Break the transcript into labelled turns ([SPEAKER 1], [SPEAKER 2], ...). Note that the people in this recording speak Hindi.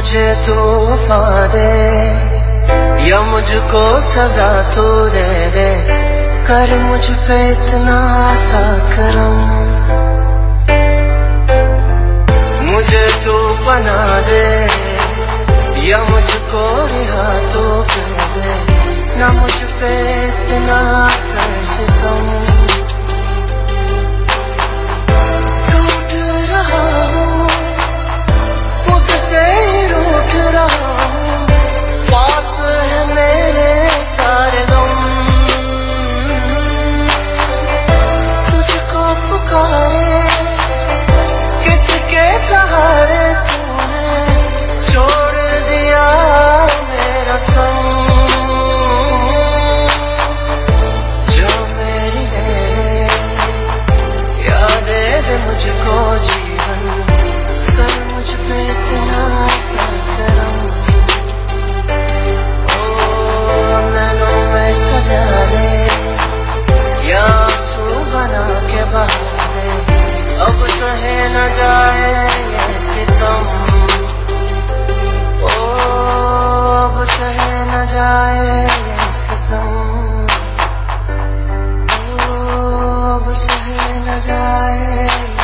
[SPEAKER 1] मुझे तूफा दे, या मुझको सजा तू दे दे। कर मुझ पे इतना सा करम। मुझे तू बना दे, या मुझको रिहा तू कर दे। ना मुझ पे इतना कर सितम न जाए ये सितम ओ सह न जाए ये सितम ओ सह न जाए